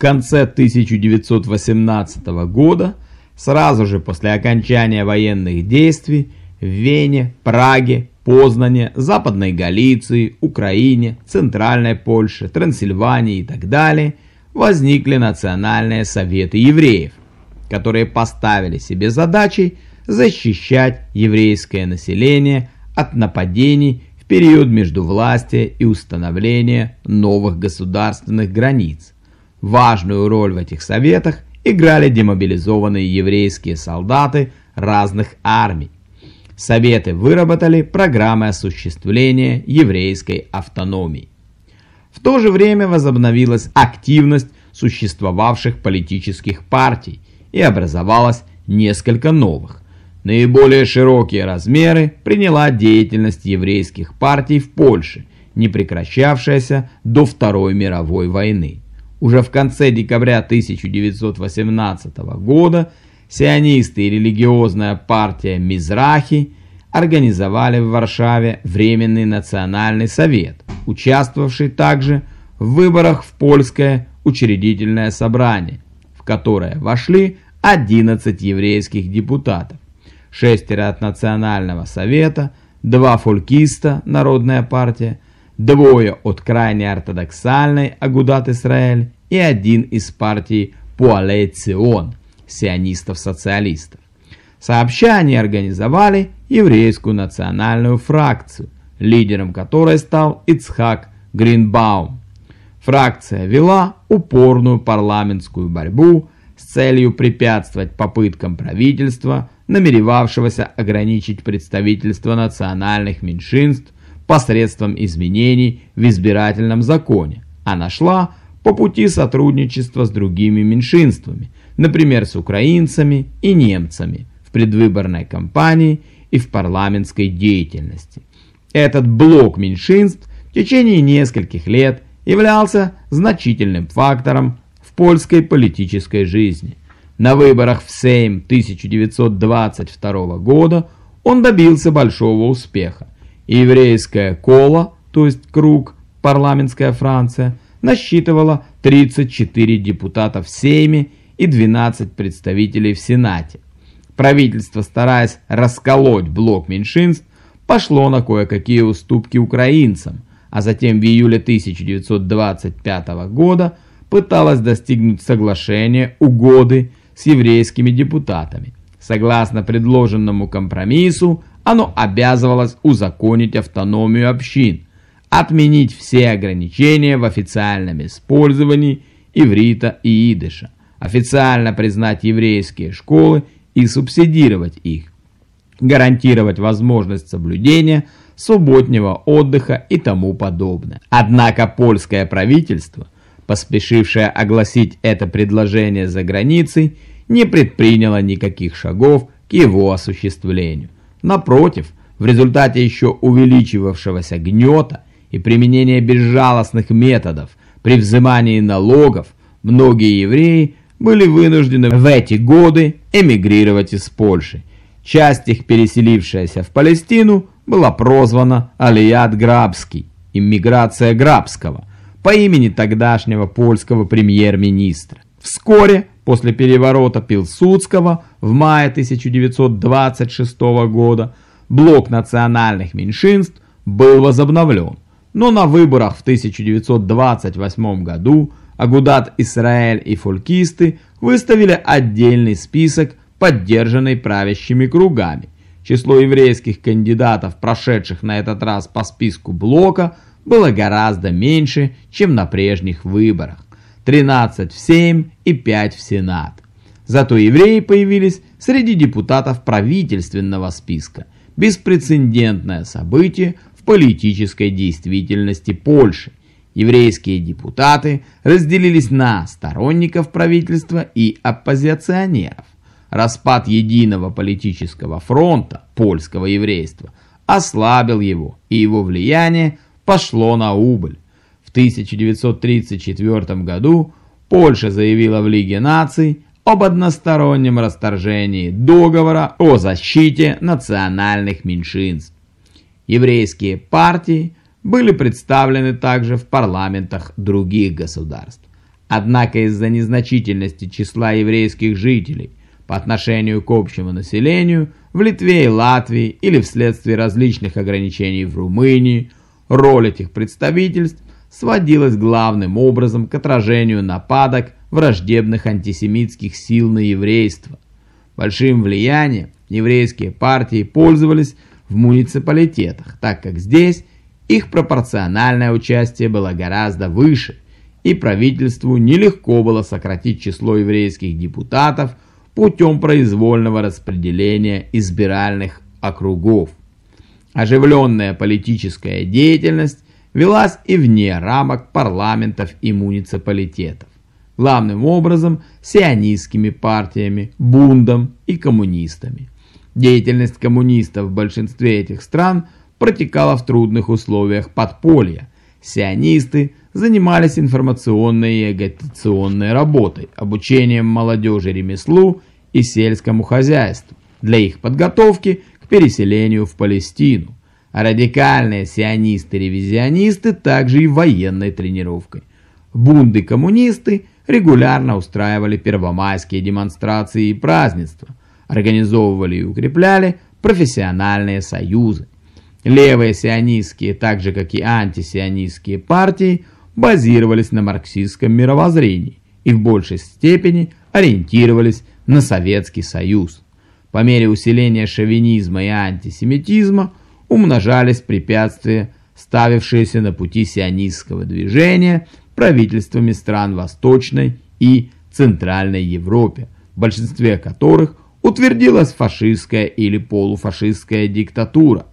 конце 1918 года, сразу же после окончания военных действий, в Вене, Праге, Познане, Западной Галиции, Украине, Центральной Польше, Трансильвании и так далее, возникли национальные советы евреев, которые поставили себе задачей защищать еврейское население от нападений в период между властия и установления новых государственных границ. Важную роль в этих советах играли демобилизованные еврейские солдаты разных армий. Советы выработали программы осуществления еврейской автономии. В то же время возобновилась активность существовавших политических партий и образовалось несколько новых. Наиболее широкие размеры приняла деятельность еврейских партий в Польше, не прекращавшаяся до Второй мировой войны. Уже в конце декабря 1918 года сионисты и религиозная партия Мизрахи организовали в Варшаве Временный национальный совет, участвовавший также в выборах в польское учредительное собрание, в которое вошли 11 еврейских депутатов, шестеро от Национального совета, два фолькиста, Народная партия, двое от крайне ортодоксальной Агудат Исраэль и один из партии Пуалей Цион, сионистов-социалистов. Сообща они организовали еврейскую национальную фракцию, лидером которой стал Ицхак Гринбаум. Фракция вела упорную парламентскую борьбу с целью препятствовать попыткам правительства, намеревавшегося ограничить представительство национальных меньшинств посредством изменений в избирательном законе, а нашла по пути сотрудничества с другими меньшинствами, например, с украинцами и немцами в предвыборной кампании и в парламентской деятельности. Этот блок меньшинств в течение нескольких лет являлся значительным фактором в польской политической жизни. На выборах в Сейм 1922 года он добился большого успеха. Еврейская кола, то есть круг, парламентская Франция, насчитывала 34 депутата в Сейме и 12 представителей в Сенате. Правительство, стараясь расколоть блок меньшинств, пошло на кое-какие уступки украинцам, а затем в июле 1925 года пыталось достигнуть соглашения угоды с еврейскими депутатами. Согласно предложенному компромиссу, оно обязывалось узаконить автономию общин, отменить все ограничения в официальном использовании иврита и идыша, официально признать еврейские школы и субсидировать их, гарантировать возможность соблюдения субботнего отдыха и тому подобное. Однако польское правительство, поспешившее огласить это предложение за границей, не предприняло никаких шагов к его осуществлению. Напротив, в результате еще увеличивавшегося гнета и применения безжалостных методов при взимании налогов, многие евреи были вынуждены в эти годы эмигрировать из Польши. Часть их, переселившаяся в Палестину, была прозвана Алият Грабский, иммиграция Грабского, по имени тогдашнего польского премьер-министра. Вскоре после переворота Пилсудского в мае 1926 года блок национальных меньшинств был возобновлен, но на выборах в 1928 году Агудат Исраэль и фолькисты выставили отдельный список, поддержанный правящими кругами. Число еврейских кандидатов, прошедших на этот раз по списку блока, было гораздо меньше, чем на прежних выборах. 13 в Сейм и 5 в Сенат. Зато евреи появились среди депутатов правительственного списка. Беспрецедентное событие в политической действительности Польши еврейские депутаты разделились на сторонников правительства и оппозиционеров. Распад единого политического фронта польского еврейства ослабил его, и его влияние пошло на убыль. В 1934 году Польша заявила в Лиге наций об одностороннем расторжении договора о защите национальных меньшинств. Еврейские партии – были представлены также в парламентах других государств. Однако из-за незначительности числа еврейских жителей по отношению к общему населению в Литве и Латвии или вследствие различных ограничений в Румынии, роль этих представительств сводилась главным образом к отражению нападок враждебных антисемитских сил на еврейство. Большим влиянием еврейские партии пользовались в муниципалитетах, так как здесь их пропорциональное участие было гораздо выше, и правительству нелегко было сократить число еврейских депутатов путем произвольного распределения избиральных округов. Оживленная политическая деятельность велась и вне рамок парламентов и муниципалитетов, главным образом сионистскими партиями, бундом и коммунистами. Деятельность коммунистов в большинстве этих стран протекала в трудных условиях подполья. Сионисты занимались информационной и агитационной работой, обучением молодежи ремеслу и сельскому хозяйству для их подготовки к переселению в Палестину радикальные сионисты-ревизионисты также и военной тренировкой. Бунды-коммунисты регулярно устраивали первомайские демонстрации и празднества, организовывали и укрепляли профессиональные союзы. Левые сионистские, так же как и антисионистские партии, базировались на марксистском мировоззрении и в большей степени ориентировались на Советский Союз. По мере усиления шовинизма и антисемитизма умножались препятствия, ставившиеся на пути сионистского движения правительствами стран Восточной и Центральной Европе, в большинстве которых утвердилась фашистская или полуфашистская диктатура.